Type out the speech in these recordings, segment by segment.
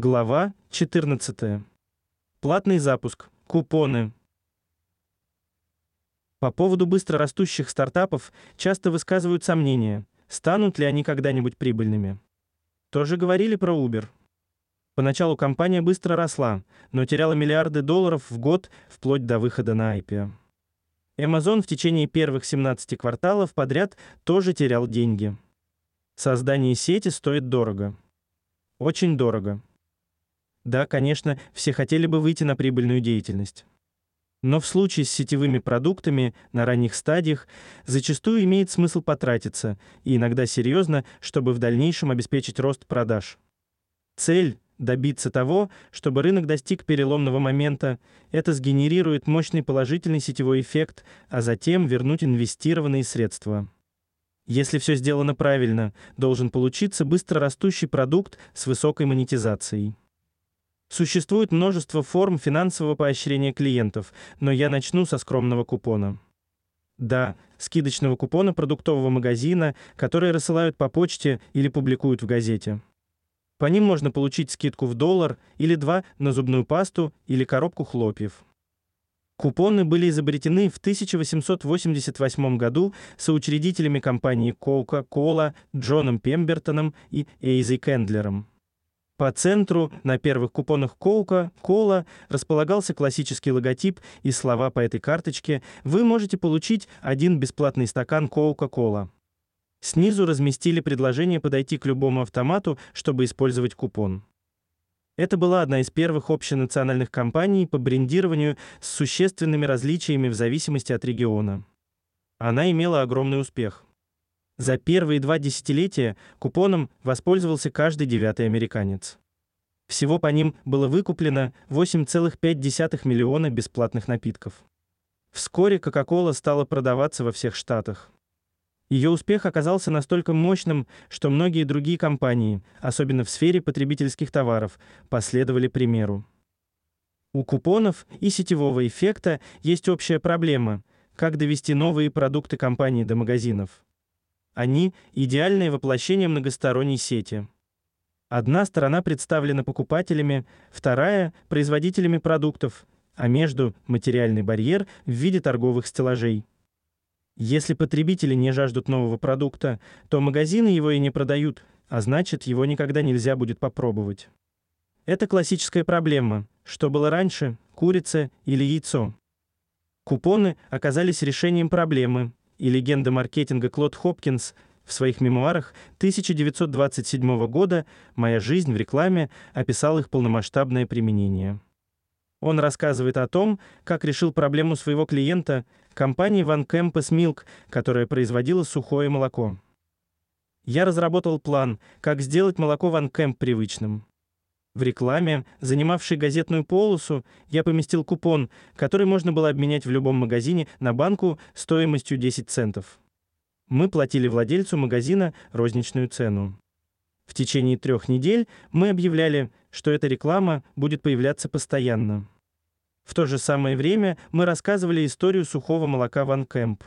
Глава 14. Платный запуск. Купоны. По поводу быстро растущих стартапов часто высказывают сомнения, станут ли они когда-нибудь прибыльными. Тоже говорили про Uber. Поначалу компания быстро росла, но теряла миллиарды долларов в год вплоть до выхода на IPO. Amazon в течение первых 17 кварталов подряд тоже терял деньги. Создание сети стоит дорого. Очень дорого. Да, конечно, все хотели бы выйти на прибыльную деятельность. Но в случае с сетевыми продуктами на ранних стадиях зачастую имеет смысл потратиться, и иногда серьезно, чтобы в дальнейшем обеспечить рост продаж. Цель добиться того, чтобы рынок достиг переломного момента, это сгенерирует мощный положительный сетевой эффект, а затем вернуть инвестированные средства. Если все сделано правильно, должен получиться быстро растущий продукт с высокой монетизацией. Существует множество форм финансового поощрения клиентов, но я начну со скромного купона. Да, скидочного купона продуктового магазина, который рассылают по почте или публикуют в газете. По ним можно получить скидку в доллар или два на зубную пасту или коробку хлопьев. Купоны были изобретены в 1888 году соучредителями компании Coca-Cola Джоном Пембертоном и Эйзи Кендлером. По центру на первых купонах Кола располагался классический логотип и слова по этой карточке вы можете получить один бесплатный стакан Коука-Кола. Снизу разместили предложение подойти к любому автомату, чтобы использовать купон. Это была одна из первых общенациональных кампаний по брендированию с существенными различиями в зависимости от региона. Она имела огромный успех. За первые два десятилетия купоном воспользовался каждый девятый американец. Всего по ним было выкуплено 8,5 миллиона бесплатных напитков. Вскоре Coca-Cola стала продаваться во всех штатах. Ее успех оказался настолько мощным, что многие другие компании, особенно в сфере потребительских товаров, последовали примеру. У купонов и сетевого эффекта есть общая проблема: как довести новые продукты компании до магазинов. Они идеальное воплощение многосторонней сети. Одна сторона представлена покупателями, вторая производителями продуктов, а между материальный барьер в виде торговых стеллажей. Если потребители не жаждут нового продукта, то магазины его и не продают, а значит, его никогда нельзя будет попробовать. Это классическая проблема. Что было раньше, курица или яйцо? Купоны оказались решением проблемы, и легенда маркетинга Клод Хопкинс в своих мемуарах 1927 года «Моя жизнь в рекламе» описал их полномасштабное применение. Он рассказывает о том, как решил проблему своего клиента, компании Van Campus Milk, которая производила сухое молоко. Я разработал план, как сделать молоко Van Camp привычным. В рекламе, занимавшей газетную полосу, я поместил купон, который можно было обменять в любом магазине на банку стоимостью 10 центов. Мы платили владельцу магазина розничную цену. В течение трех недель мы объявляли, что эта реклама будет появляться постоянно. В то же самое время мы рассказывали историю сухого молока Ван Кэмп.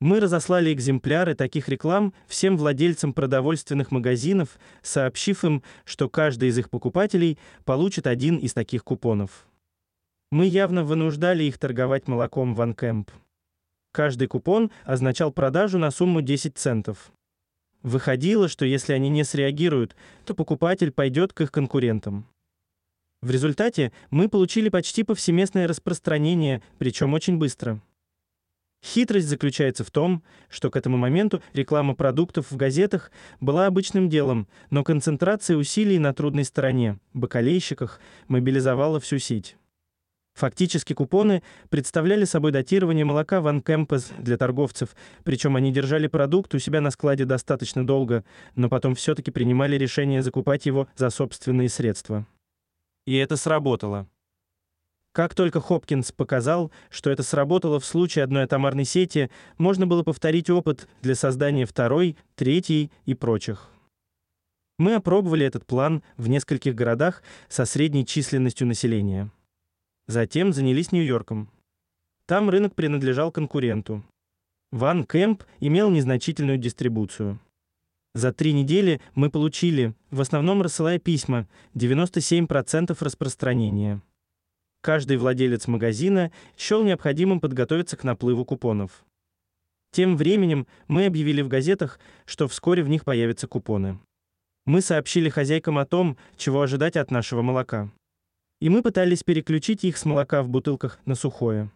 Мы разослали экземпляры таких реклам всем владельцам продовольственных магазинов, сообщив им, что каждый из их покупателей получит один из таких купонов. Мы явно вынуждали их торговать молоком Ван Кэмп. Каждый купон означал продажу на сумму 10 центов. Выходило, что если они не среагируют, то покупатель пойдет к их конкурентам. В результате мы получили почти повсеместное распространение, причем очень быстро. Хитрость заключается в том, что к этому моменту реклама продуктов в газетах была обычным делом, но концентрация усилий на трудной стороне, бакалейщиках, мобилизовала всю сеть. Фактически купоны представляли собой датирование молока Ван Кемпес для торговцев, причем они держали продукт у себя на складе достаточно долго, но потом все таки принимали решение закупать его за собственные средства. И это сработало. Как только Хопкинс показал, что это сработало в случае одной атомарной сети, можно было повторить опыт для создания второй, третьей и прочих. Мы опробовали этот план в нескольких городах со средней численностью населения. Затем занялись Нью-Йорком. Там рынок принадлежал конкуренту. Ван Кэмп имел незначительную дистрибуцию. За три недели мы получили, в основном рассылая письма, 97% распространения. Каждый владелец магазина счел необходимым подготовиться к наплыву купонов. Тем временем мы объявили в газетах, что вскоре в них появятся купоны. Мы сообщили хозяйкам о том, чего ожидать от нашего молока. И мы пытались переключить их с молока в бутылках на сухое.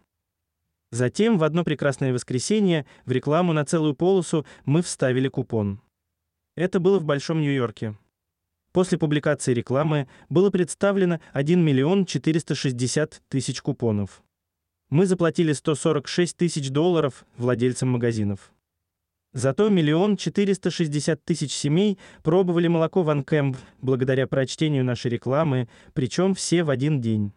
Затем в одно прекрасное воскресенье в рекламу на целую полосу мы вставили купон. Это было в Большом Нью-Йорке. После публикации рекламы было представлено 1 миллион 460 тысяч купонов. Мы заплатили 146 тысяч долларов владельцам магазинов. Зато миллион 460 тысяч семей пробовали молоко Ван Кэмп благодаря прочтению нашей рекламы, причем все в один день.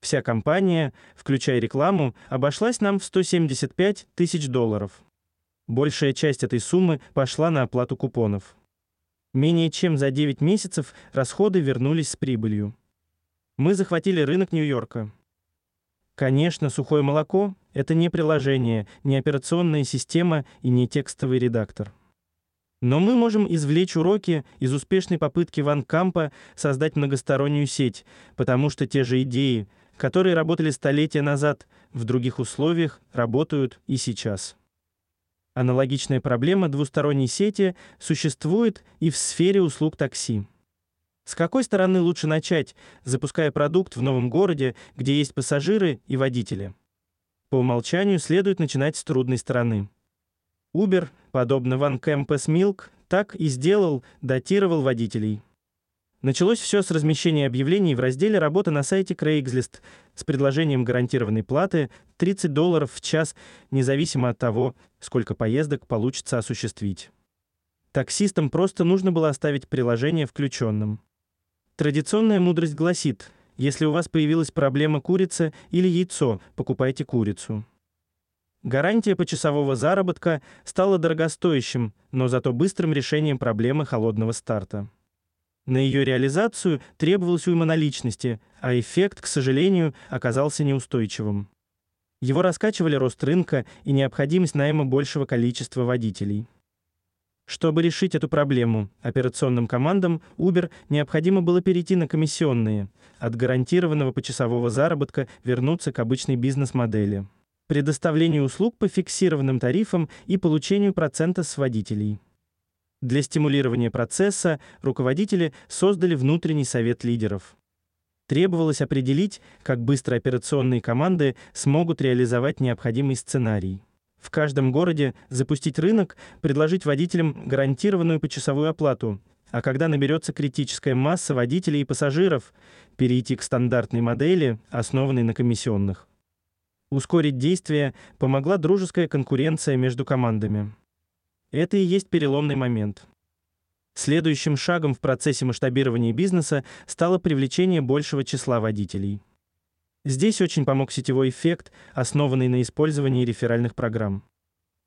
Вся компания, включая рекламу, обошлась нам в 175 тысяч долларов. Большая часть этой суммы пошла на оплату купонов. Менее чем за 9 месяцев расходы вернулись с прибылью. Мы захватили рынок Нью-Йорка. Конечно, сухое молоко – это не приложение, не операционная система и не текстовый редактор. Но мы можем извлечь уроки из успешной попытки Ван Кампа создать многостороннюю сеть, потому что те же идеи – которые работали столетия назад, в других условиях работают и сейчас. Аналогичная проблема двусторонней сети существует и в сфере услуг такси. С какой стороны лучше начать, запуская продукт в новом городе, где есть пассажиры и водители? По умолчанию следует начинать с трудной стороны. Uber, подобно Van Campus Milk, так и сделал, датировал водителей. Началось все с размещения объявлений в разделе «Работа» на сайте Craigslist с предложением гарантированной платы 30 долларов в час, независимо от того, сколько поездок получится осуществить. Таксистам просто нужно было оставить приложение включенным. Традиционная мудрость гласит, если у вас появилась проблема курица или яйцо, покупайте курицу. Гарантия почасового заработка стала дорогостоящим, но зато быстрым решением проблемы холодного старта. На ее реализацию требовалось уйма наличности, а эффект, к сожалению, оказался неустойчивым. Его раскачивали рост рынка и необходимость найма большего количества водителей. Чтобы решить эту проблему, операционным командам Uber необходимо было перейти на комиссионные, от гарантированного почасового заработка вернуться к обычной бизнес-модели, предоставлению услуг по фиксированным тарифам и получению процента с водителей. Для стимулирования процесса руководители создали внутренний совет лидеров. Требовалось определить, как быстро операционные команды смогут реализовать необходимый сценарий. В каждом городе запустить рынок, предложить водителям гарантированную почасовую оплату, а когда наберется критическая масса водителей и пассажиров, перейти к стандартной модели, основанной на комиссионных. Ускорить действия помогла дружеская конкуренция между командами. Это и есть переломный момент. Следующим шагом в процессе масштабирования бизнеса стало привлечение большего числа водителей. Здесь очень помог сетевой эффект, основанный на использовании реферальных программ.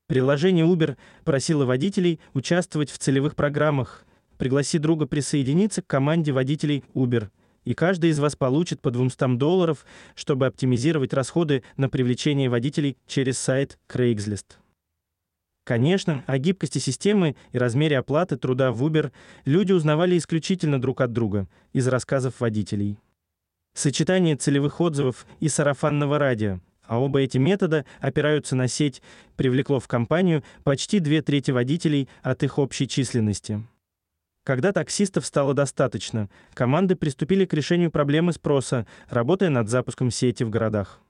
Приложение Uber просило водителей участвовать в целевых программах. Пригласи друга присоединиться к команде водителей Uber, и каждый из вас получит по 200 долларов, чтобы оптимизировать расходы на привлечение водителей через сайт Craigslist. Конечно, о гибкости системы и размере оплаты труда в Uber люди узнавали исключительно друг от друга из рассказов водителей. Сочетание целевых отзывов и сарафанного радио, а оба эти метода опираются на сеть, привлекло в компанию почти две трети водителей от их общей численности. Когда таксистов стало достаточно, команды приступили к решению проблемы спроса, работая над запуском сети в городах.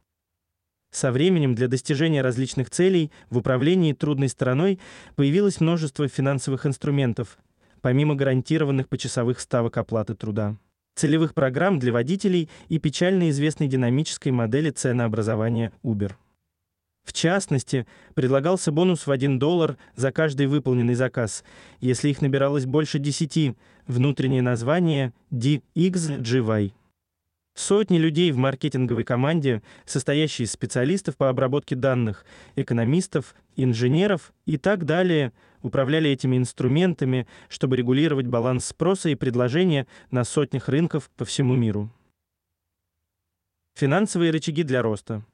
Со временем для достижения различных целей в управлении трудной стороной появилось множество финансовых инструментов, помимо гарантированных почасовых ставок оплаты труда, целевых программ для водителей и печально известной динамической модели ценообразования Uber. В частности, предлагался бонус в 1 доллар за каждый выполненный заказ, если их набиралось больше 10, внутреннее название DXGY. Сотни людей в маркетинговой команде, состоящей из специалистов по обработке данных, экономистов, инженеров и так далее, управляли этими инструментами, чтобы регулировать баланс спроса и предложения на сотнях рынков по всему миру. Финансовые рычаги для роста.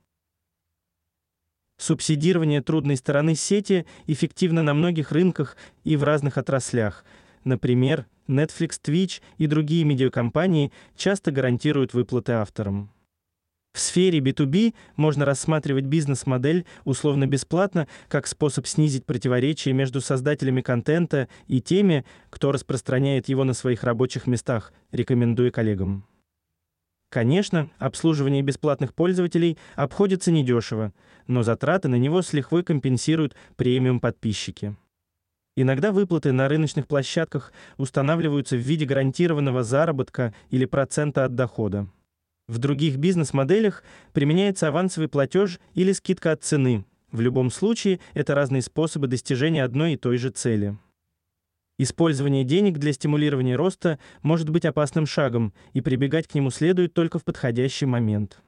Субсидирование трудной стороны сети эффективно на многих рынках и в разных отраслях. Например, Netflix, Twitch и другие медиакомпании часто гарантируют выплаты авторам. В сфере B2B можно рассматривать бизнес-модель условно-бесплатно как способ снизить противоречия между создателями контента и теми, кто распространяет его на своих рабочих местах, рекомендуя коллегам. Конечно, обслуживание бесплатных пользователей обходится недешево, но затраты на него с лихвой компенсируют премиум-подписчики. Иногда выплаты на рыночных площадках устанавливаются в виде гарантированного заработка или процента от дохода. В других бизнес-моделях применяется авансовый платеж или скидка от цены. В любом случае, это разные способы достижения одной и той же цели. Использование денег для стимулирования роста может быть опасным шагом, и прибегать к нему следует только в подходящий момент.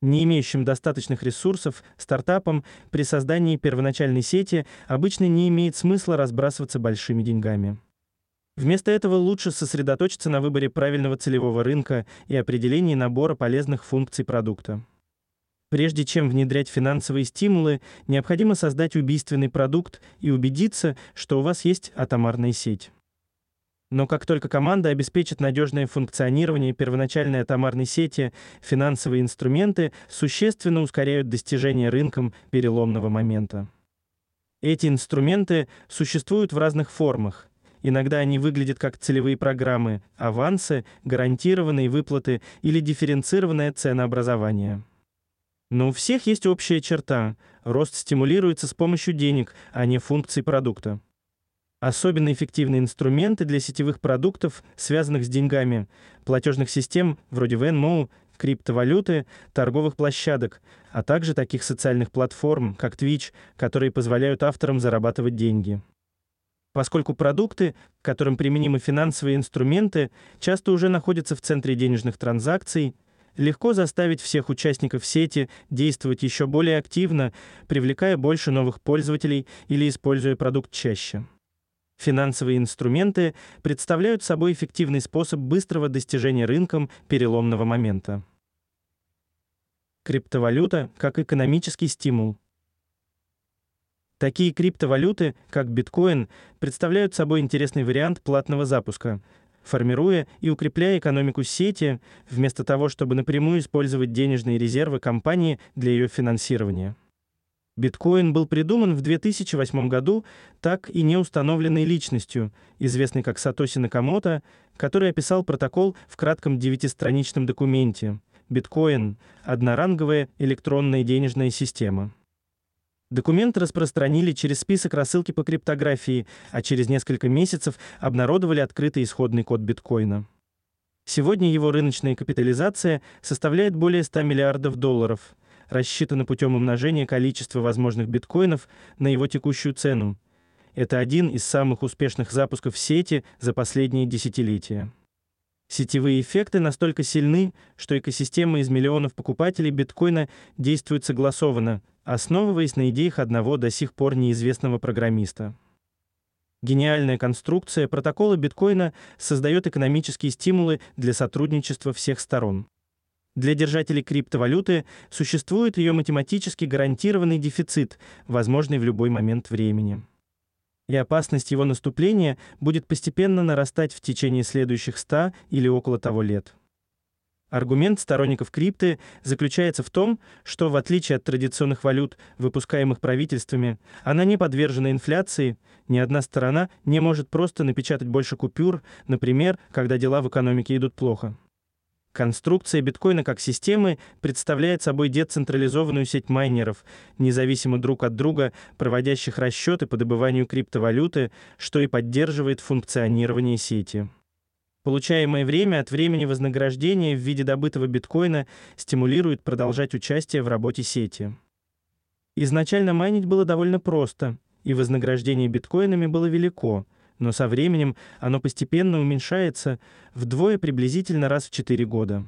Не имеющим достаточных ресурсов стартапам при создании первоначальной сети обычно не имеет смысла разбрасываться большими деньгами. Вместо этого лучше сосредоточиться на выборе правильного целевого рынка и определении набора полезных функций продукта. Прежде чем внедрять финансовые стимулы, необходимо создать убийственный продукт и убедиться, что у вас есть атомарная сеть. Но как только команда обеспечит надежное функционирование первоначальной атомарной сети, финансовые инструменты существенно ускоряют достижение рынком переломного момента. Эти инструменты существуют в разных формах, Иногда они выглядят как целевые программы, авансы, гарантированные выплаты или дифференцированное ценообразование. Но у всех есть общая черта – рост стимулируется с помощью денег, а не функций продукта. Особенно эффективны инструменты для сетевых продуктов, связанных с деньгами, платежных систем вроде Venmo, криптовалюты, торговых площадок, а также таких социальных платформ, как Twitch, которые позволяют авторам зарабатывать деньги поскольку продукты, к которым применимы финансовые инструменты, часто уже находятся в центре денежных транзакций, легко заставить всех участников сети действовать еще более активно, привлекая больше новых пользователей или используя продукт чаще. Финансовые инструменты представляют собой эффективный способ быстрого достижения рынком переломного момента. Криптовалюта как экономический стимул – Такие криптовалюты, как биткоин, представляют собой интересный вариант платного запуска, формируя и укрепляя экономику сети, вместо того, чтобы напрямую использовать денежные резервы компании для ее финансирования. Биткоин был придуман в 2008 году так и не установленной личностью, известной как Сатоси Накамото, который описал протокол в кратком девятистраничном документе. Биткоин – одноранговая электронная денежная система. Документ распространили через список рассылки по криптографии, а через несколько месяцев обнародовали открытый исходный код биткоина. Сегодня его рыночная капитализация составляет более 100 миллиардов долларов, рассчитана путем умножения количества возможных биткоинов на его текущую цену. Это один из самых успешных запусков сети за последние десятилетия. Сетевые эффекты настолько сильны, что экосистема из миллионов покупателей биткоина действует согласованно, основываясь на идеях одного до сих пор неизвестного программиста. Гениальная конструкция протокола биткоина создает экономические стимулы для сотрудничества всех сторон. Для держателей криптовалюты существует ее математически гарантированный дефицит, возможный в любой момент времени. И опасность его наступления будет постепенно нарастать в течение следующих 100 или около того лет. Аргумент сторонников крипты заключается в том, что в отличие от традиционных валют, выпускаемых правительствами, она не подвержена инфляции, ни одна сторона не может просто напечатать больше купюр, например, когда дела в экономике идут плохо. Конструкция биткоина как системы представляет собой децентрализованную сеть майнеров, независимо друг от друга, проводящих расчеты по добыванию криптовалюты, что и поддерживает функционирование сети. Получаемое время от времени вознаграждение в виде добытого биткоина стимулирует продолжать участие в работе сети. Изначально майнить было довольно просто, и вознаграждение биткоинами было велико, но со временем оно постепенно уменьшается вдвое приблизительно раз в 4 года.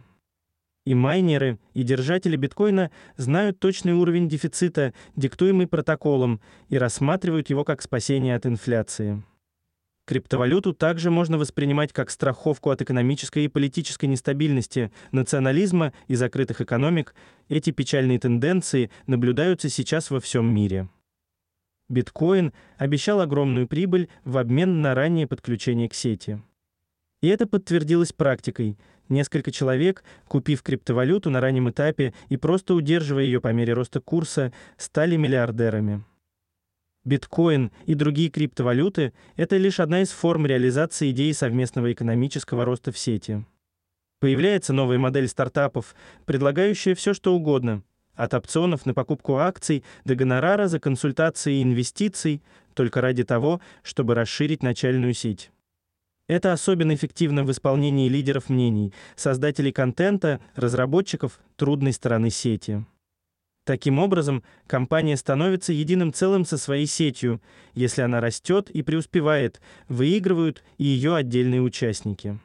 И майнеры, и держатели биткоина знают точный уровень дефицита, диктуемый протоколом, и рассматривают его как спасение от инфляции. Криптовалюту также можно воспринимать как страховку от экономической и политической нестабильности, национализма и закрытых экономик. Эти печальные тенденции наблюдаются сейчас во всем мире. Биткоин обещал огромную прибыль в обмен на раннее подключение к сети. И это подтвердилось практикой. Несколько человек, купив криптовалюту на раннем этапе и просто удерживая ее по мере роста курса, стали миллиардерами. Биткоин и другие криптовалюты – это лишь одна из форм реализации идеи совместного экономического роста в сети. Появляется новая модель стартапов, предлагающая все что угодно – от опционов на покупку акций до гонорара за консультации и инвестиций, только ради того, чтобы расширить начальную сеть. Это особенно эффективно в исполнении лидеров мнений, создателей контента, разработчиков трудной стороны сети. Таким образом, компания становится единым целым со своей сетью. Если она растет и преуспевает, выигрывают и ее отдельные участники.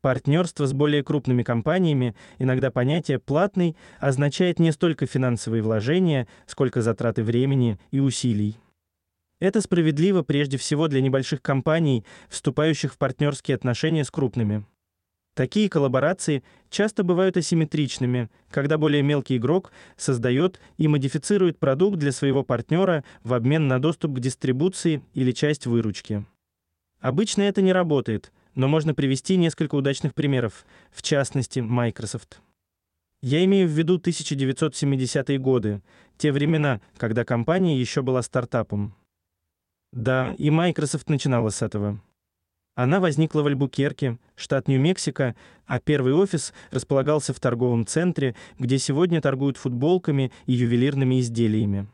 Партнерство с более крупными компаниями, иногда понятие «платный», означает не столько финансовые вложения, сколько затраты времени и усилий. Это справедливо прежде всего для небольших компаний, вступающих в партнерские отношения с крупными. Такие коллаборации часто бывают асимметричными, когда более мелкий игрок создает и модифицирует продукт для своего партнера в обмен на доступ к дистрибуции или часть выручки. Обычно это не работает, но можно привести несколько удачных примеров, в частности, Microsoft. Я имею в виду 1970-е годы, те времена, когда компания еще была стартапом. Да, и Microsoft начинала с этого. Она возникла в Альбукерке, штат Нью-Мексико, а первый офис располагался в торговом центре, где сегодня торгуют футболками и ювелирными изделиями.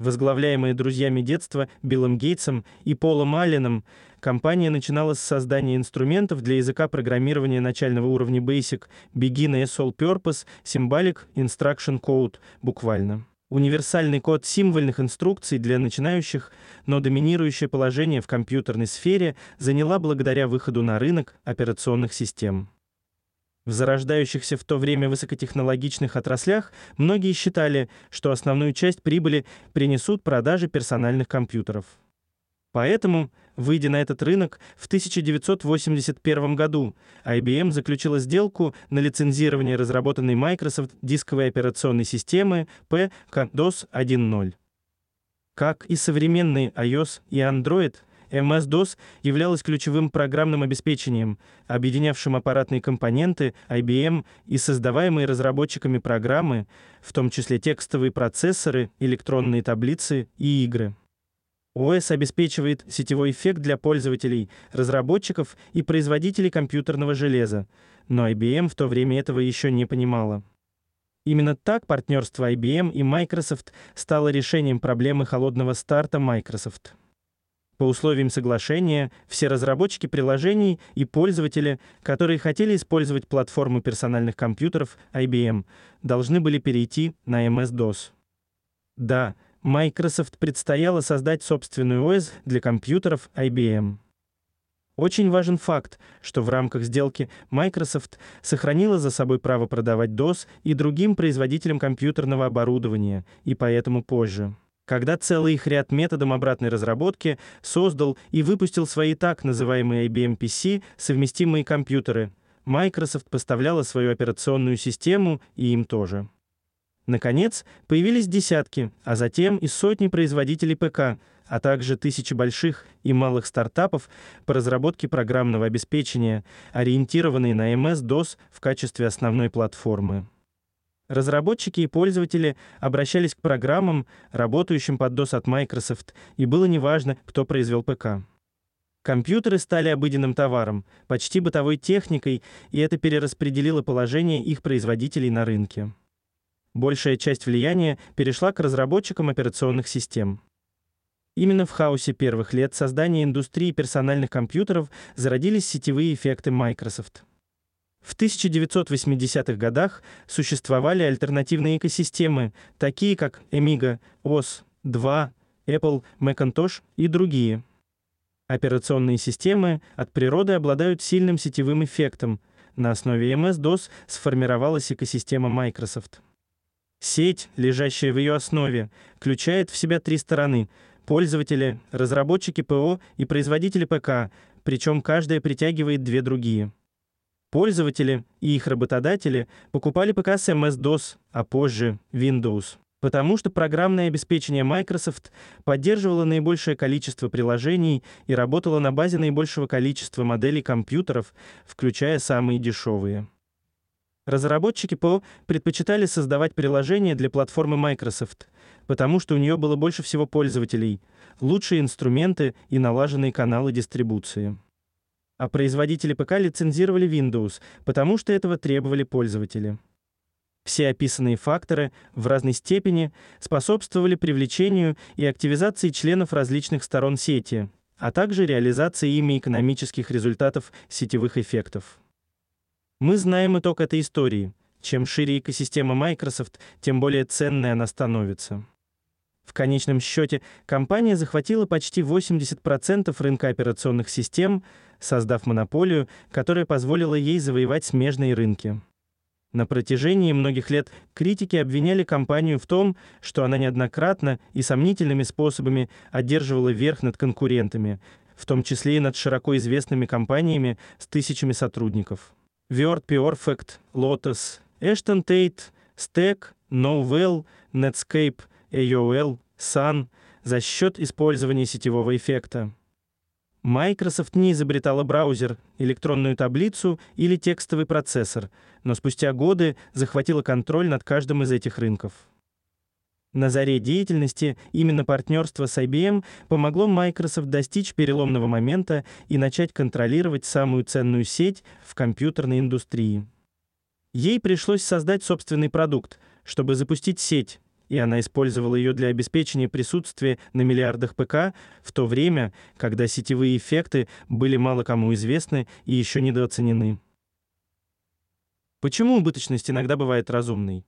Возглавляемая друзьями детства Биллом Гейтсом и Полом Алленом, компания начинала с создания инструментов для языка программирования начального уровня Basic, Begin All Purpose, Symbolic Instruction Code, буквально универсальный код символьных инструкций для начинающих, но доминирующее положение в компьютерной сфере заняла благодаря выходу на рынок операционных систем. В зарождающихся в то время высокотехнологичных отраслях многие считали, что основную часть прибыли принесут продажи персональных компьютеров. Поэтому, выйдя на этот рынок в 1981 году, IBM заключила сделку на лицензирование разработанной Microsoft дисковой операционной системы PK-DOS 1.0. Как и современные iOS и Android, MS-DOS являлась ключевым программным обеспечением, объединявшим аппаратные компоненты IBM и создаваемые разработчиками программы, в том числе текстовые процессоры, электронные таблицы и игры. ОС обеспечивает сетевой эффект для пользователей, разработчиков и производителей компьютерного железа, но IBM в то время этого еще не понимала. Именно так партнерство IBM и Microsoft стало решением проблемы холодного старта Microsoft. По условиям соглашения, все разработчики приложений и пользователи, которые хотели использовать платформу персональных компьютеров IBM, должны были перейти на MS-DOS. Да, Microsoft предстояло создать собственную ОС для компьютеров IBM. Очень важен факт, что в рамках сделки Microsoft сохранила за собой право продавать DOS и другим производителям компьютерного оборудования, и поэтому позже, когда целый их ряд методом обратной разработки создал и выпустил свои так называемые IBM PC совместимые компьютеры, Microsoft поставляла свою операционную систему и им тоже. Наконец, появились десятки, а затем и сотни производителей ПК, а также тысячи больших и малых стартапов по разработке программного обеспечения, ориентированные на MS-DOS в качестве основной платформы. Разработчики и пользователи обращались к программам, работающим под DOS от Microsoft, и было неважно, кто произвел ПК. Компьютеры стали обыденным товаром, почти бытовой техникой, и это перераспределило положение их производителей на рынке. Большая часть влияния перешла к разработчикам операционных систем. Именно в хаосе первых лет создания индустрии персональных компьютеров зародились сетевые эффекты Microsoft. В 1980-х годах существовали альтернативные экосистемы, такие как Amiga, OS, 2, Apple, Macintosh и другие. Операционные системы от природы обладают сильным сетевым эффектом. На основе MS-DOS сформировалась экосистема Microsoft. Сеть, лежащая в ее основе, включает в себя три стороны: пользователи, разработчики ПО и производители ПК, причем каждая притягивает две другие. Пользователи и их работодатели покупали ПК с MS-DOS, а позже Windows, потому что программное обеспечение Microsoft поддерживало наибольшее количество приложений и работало на базе наибольшего количества моделей компьютеров, включая самые дешевые. Разработчики ПО предпочитали создавать приложения для платформы Microsoft, потому что у нее было больше всего пользователей, лучшие инструменты и налаженные каналы дистрибуции. А производители ПК лицензировали Windows, потому что этого требовали пользователи. Все описанные факторы в разной степени способствовали привлечению и активизации членов различных сторон сети, а также реализации ими экономических результатов сетевых эффектов. Мы знаем итог этой истории. Чем шире экосистема Microsoft, тем более ценной она становится. В конечном счете, компания захватила почти 80% рынка операционных систем, создав монополию, которая позволила ей завоевать смежные рынки. На протяжении многих лет критики обвиняли компанию в том, что она неоднократно и сомнительными способами одерживала верх над конкурентами, в том числе и над широко известными компаниями с тысячами сотрудников. Word Perfect, Lotus, Ashton Tate, Stack, Novell, Netscape, AOL, Sun за счет использования сетевого эффекта. Microsoft не изобретала браузер, электронную таблицу или текстовый процессор, но спустя годы захватила контроль над каждым из этих рынков. На заре деятельности именно партнерство с IBM помогло Microsoft достичь переломного момента и начать контролировать самую ценную сеть в компьютерной индустрии. Ей пришлось создать собственный продукт, чтобы запустить сеть, и она использовала ее для обеспечения присутствия на миллиардах ПК в то время, когда сетевые эффекты были мало кому известны и еще недооценены. Почему убыточность иногда бывает разумной?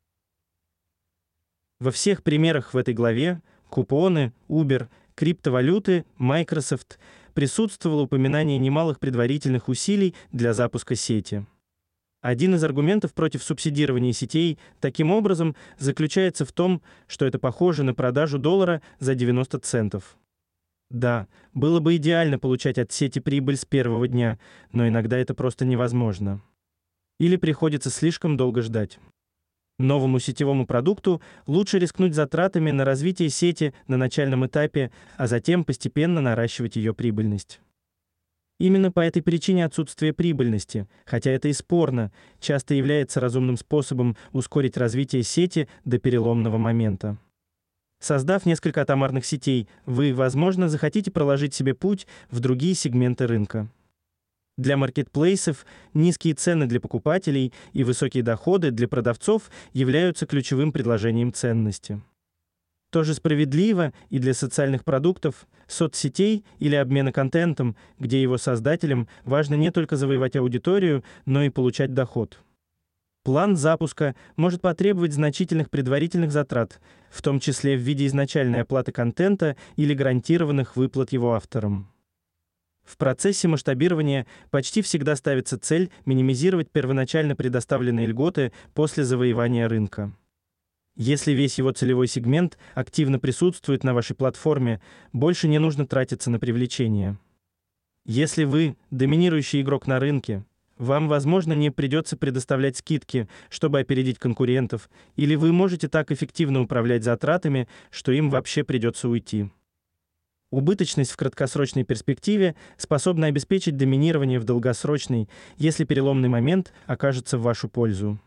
Во всех примерах в этой главе купоны, Uber, криптовалюты, Microsoft присутствовало упоминание немалых предварительных усилий для запуска сети. Один из аргументов против субсидирования сетей таким образом заключается в том, что это похоже на продажу доллара за 90 центов. Да, было бы идеально получать от сети прибыль с первого дня, но иногда это просто невозможно. Или приходится слишком долго ждать. Новому сетевому продукту лучше рискнуть затратами на развитие сети на начальном этапе, а затем постепенно наращивать ее прибыльность. Именно по этой причине отсутствие прибыльности, хотя это и спорно, часто является разумным способом ускорить развитие сети до переломного момента. Создав несколько атомарных сетей, вы, возможно, захотите проложить себе путь в другие сегменты рынка. Для маркетплейсов низкие цены для покупателей и высокие доходы для продавцов являются ключевым предложением ценности. Тоже справедливо и для социальных продуктов, соцсетей или обмена контентом, где его создателям важно не только завоевать аудиторию, но и получать доход. План запуска может потребовать значительных предварительных затрат, в том числе в виде изначальной оплаты контента или гарантированных выплат его авторам. В процессе масштабирования почти всегда ставится цель минимизировать первоначально предоставленные льготы после завоевания рынка. Если весь его целевой сегмент активно присутствует на вашей платформе, больше не нужно тратиться на привлечение. Если вы доминирующий игрок на рынке, вам, возможно, не придется предоставлять скидки, чтобы опередить конкурентов, или вы можете так эффективно управлять затратами, что им вообще придется уйти. Убыточность в краткосрочной перспективе способна обеспечить доминирование в долгосрочной, если переломный момент окажется в вашу пользу.